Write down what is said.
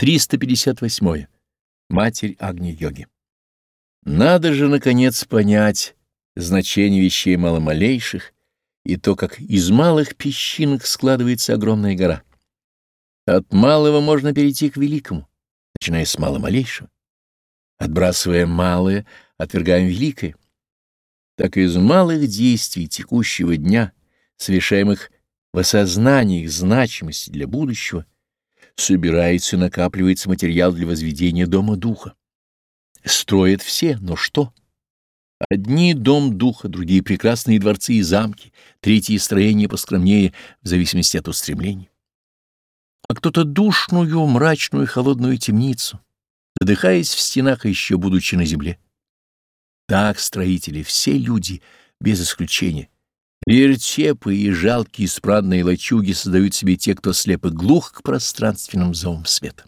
358. Матерь Агни-йоги. Надо же, наконец, понять значение вещей маломалейших и то, как из малых песчинок складывается огромная гора. От малого можно перейти к великому, начиная с маломалейшего. Отбрасывая малое, отвергаем великое. Так из малых действий текущего дня, совершаемых в осознании их значимости для будущего, собирается и накапливается материал для возведения дома духа. Строят все, но что? Одни — дом духа, другие — прекрасные дворцы и замки, третьи — строения поскромнее, в зависимости от устремлений. А кто-то душную, мрачную, холодную темницу, задыхаясь в стенах, еще будучи на земле. Так строители, все люди, без исключения — Вертепы и жалкие испрадные лачуги создают себе те, кто слеп и глух к пространственным зовам света.